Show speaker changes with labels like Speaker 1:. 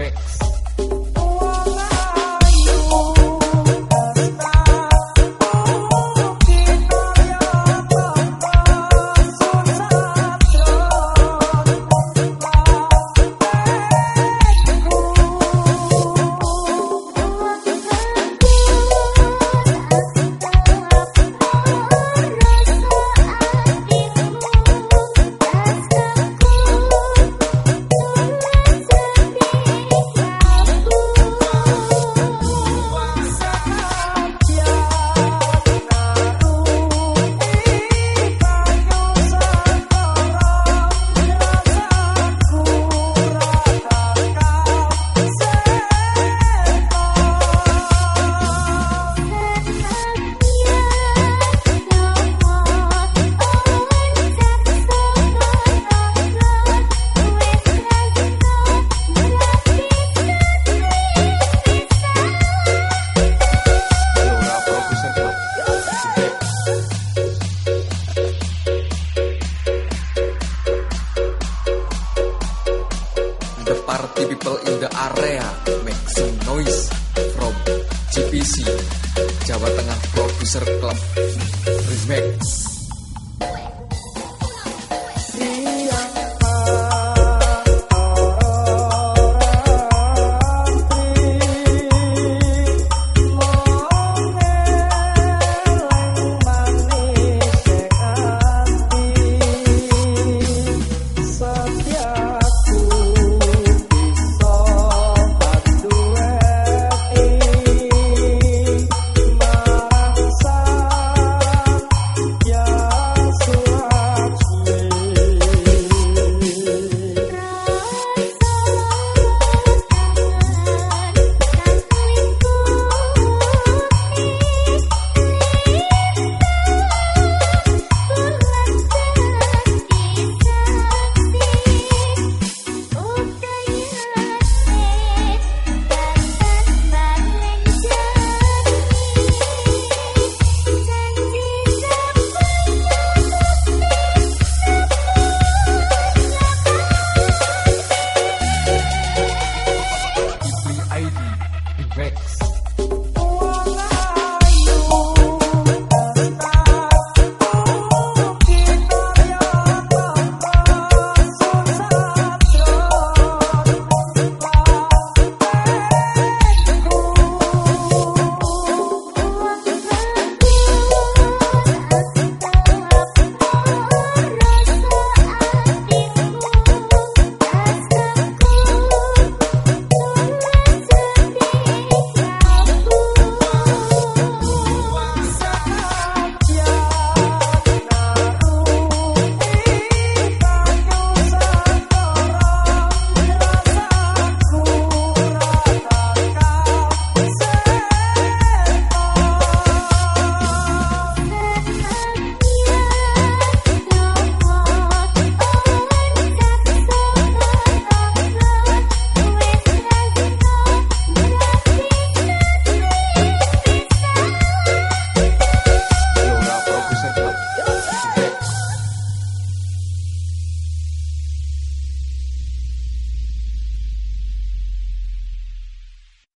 Speaker 1: Remix. The party people in the area Make some noise from GPC Jawa Tengah Producer Club Remix.